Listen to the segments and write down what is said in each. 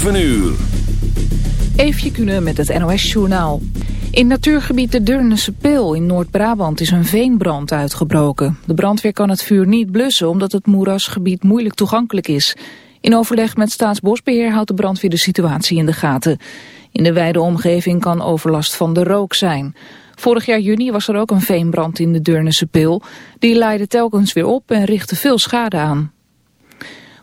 7 uur. Eefje met het NOS-journaal. In natuurgebied de Durnense Peel in Noord-Brabant is een veenbrand uitgebroken. De brandweer kan het vuur niet blussen omdat het moerasgebied moeilijk toegankelijk is. In overleg met Staatsbosbeheer houdt de brandweer de situatie in de gaten. In de wijde omgeving kan overlast van de rook zijn. Vorig jaar juni was er ook een veenbrand in de Durnense Peel. Die leidde telkens weer op en richtte veel schade aan.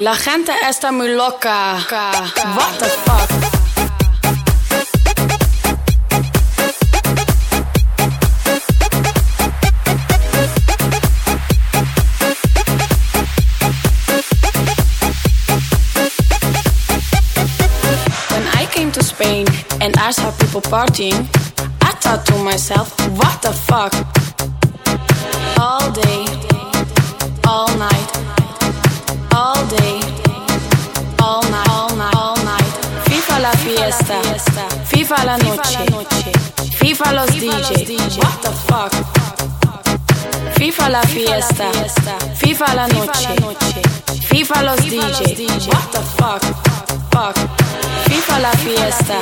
La gente está muy loca. What the fuck? And I saw people partying, I thought to myself, what the fuck? Fiesta, viva la noche, viva los DJ. What the fuck? Viva la fiesta, viva la noche, viva los DJ. What the fuck? Fuck. Viva la fiesta,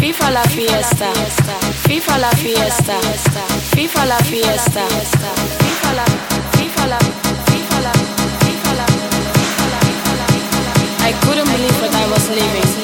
viva la fiesta, viva la fiesta, viva la fiesta, viva la, viva la, viva la, viva la. I couldn't believe what I was living,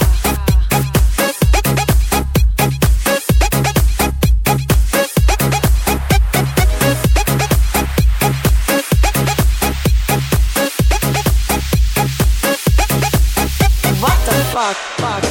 What the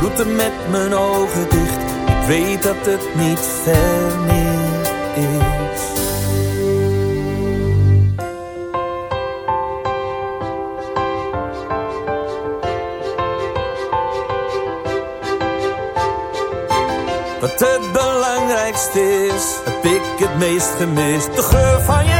route met mijn ogen dicht. Ik weet dat het niet ver is. Wat het belangrijkste is, heb ik het meest gemist. De geur van je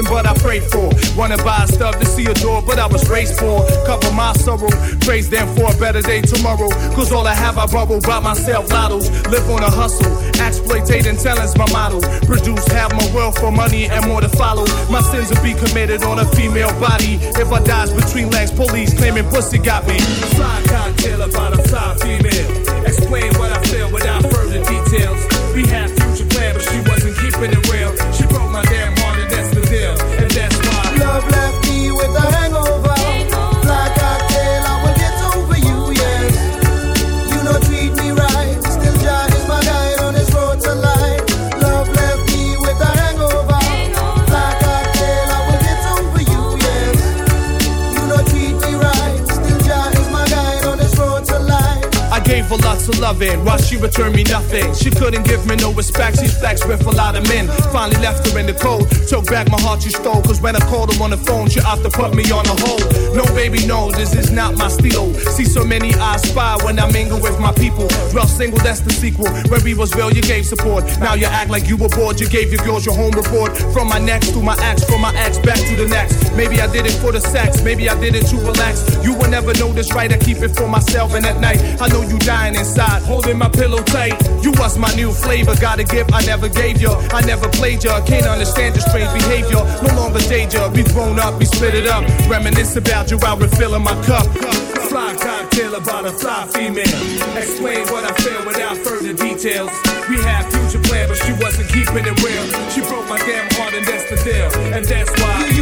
But I prayed for. Wanna buy stuff to see a door, but I was raised for. Cover my sorrow, praise them for a better day tomorrow. Cause all I have I borrow, buy myself lottos, live on a loving, while she returned me nothing. She couldn't give me no respect, she flexed with a lot of men. Finally left her in the cold, took back my heart she stole. Cause when I called her on the phone, she opted to put me on a hold. No baby, no, this is not my stilo. See so many eyes spy when I mingle with my people. Dwell single, that's the sequel. Where we was real, you gave support. Now you act like you were bored, you gave your girls your home report. From my next to my ex, from my ex back to the next. Maybe I did it for the sex, maybe I did it to relax. You will never know this right, I keep it for myself. And at night, I know you dying inside, holding my pillow tight. You was my new flavor, got a gift I never gave you. I never played you, can't understand your strange behavior. No longer danger, we grown up, we split it up. Reminisce about you while refilling my cup. Fly cocktail about a fly female. Explain what I feel without further details. We had future plans, but she wasn't keeping it real. She broke my damn heart, and that's the deal. And that's why.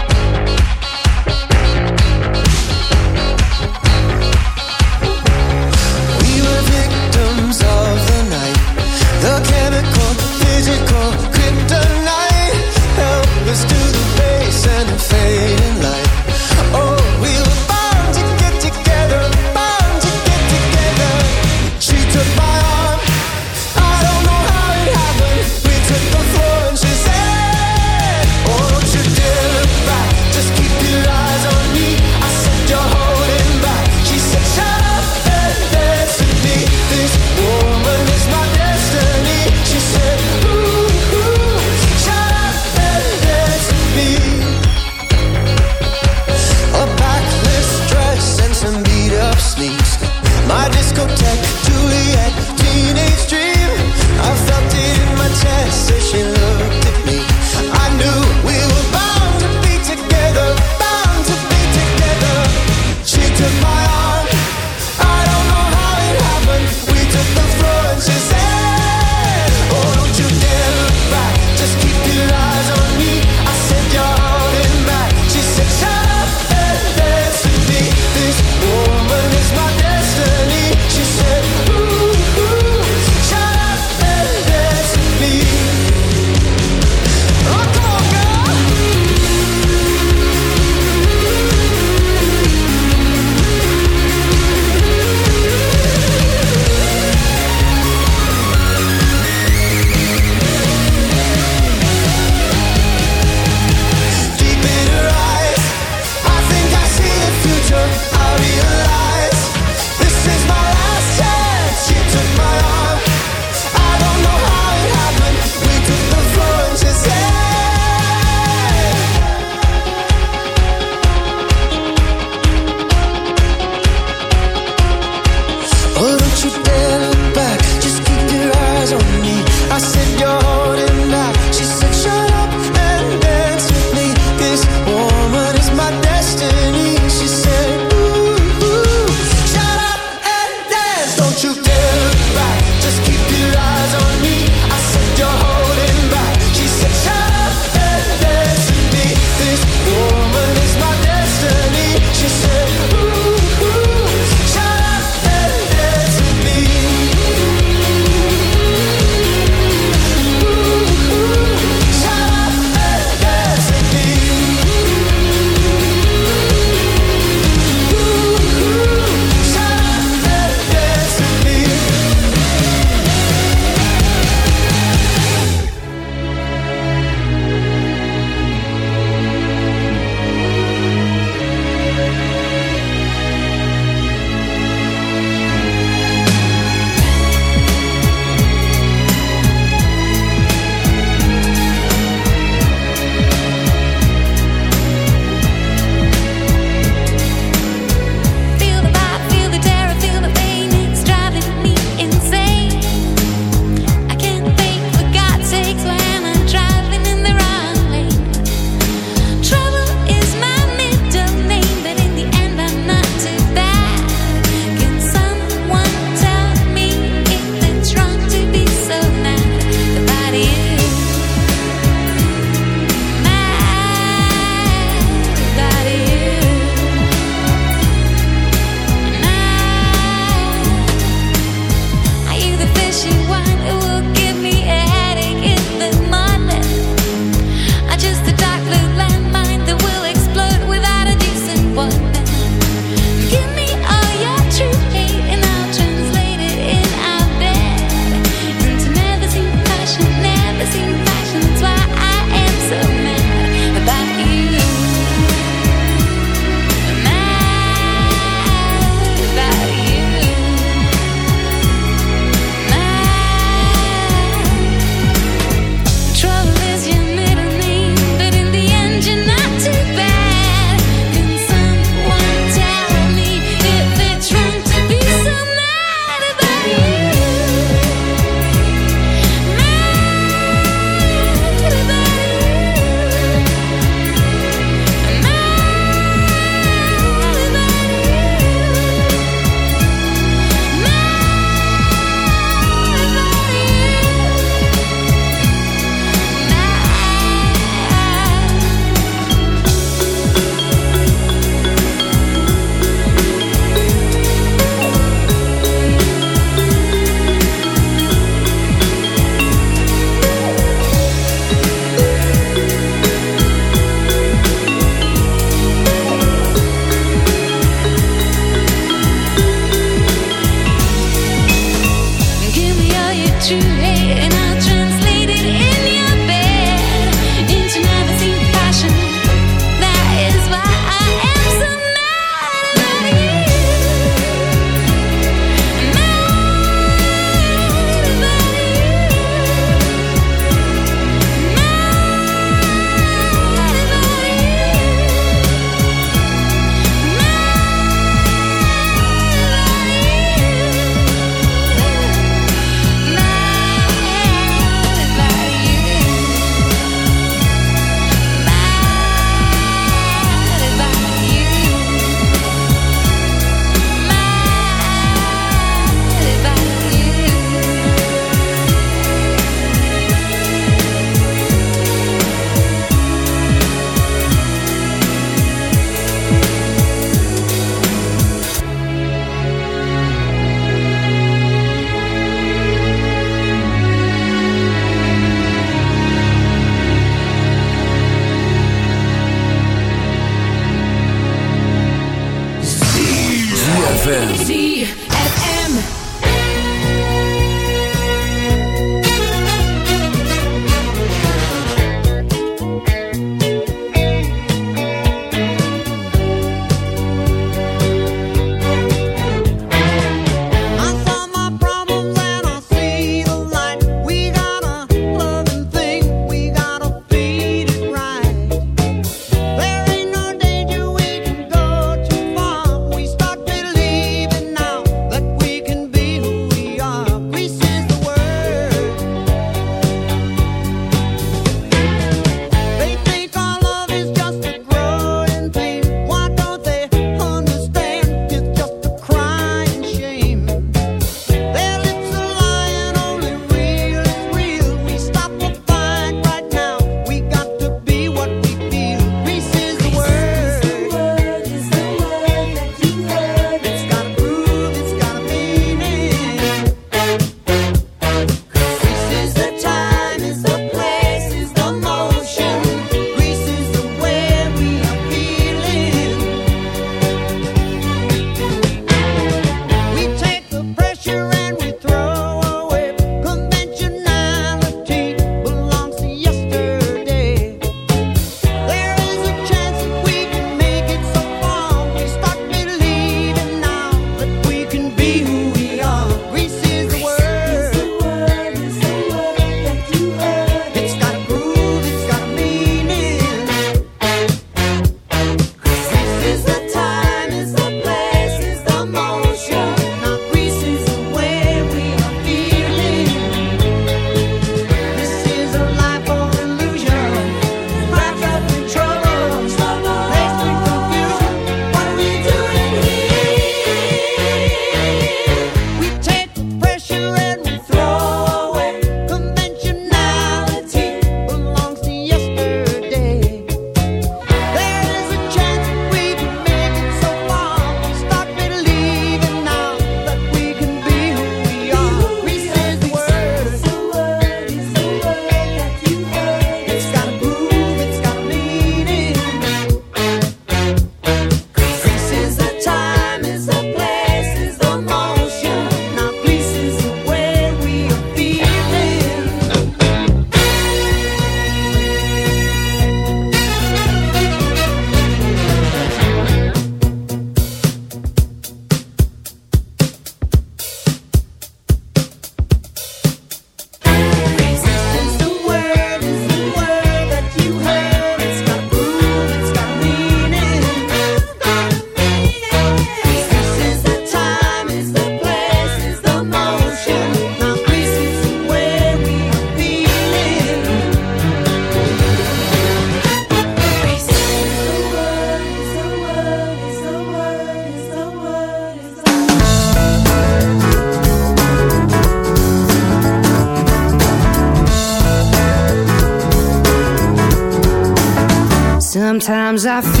já fiz.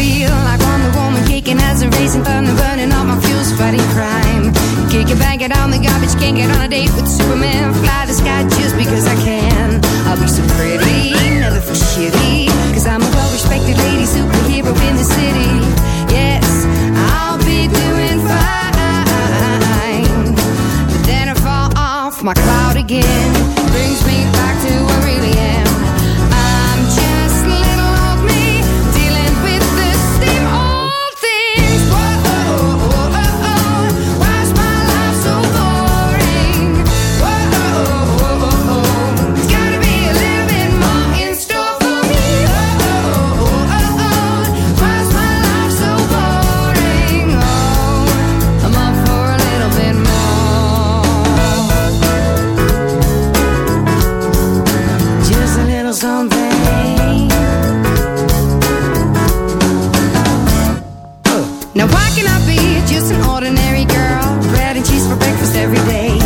Now why can I be just an ordinary girl? Bread and cheese for breakfast every day.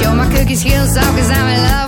Show my cookie skills off cause I'm in love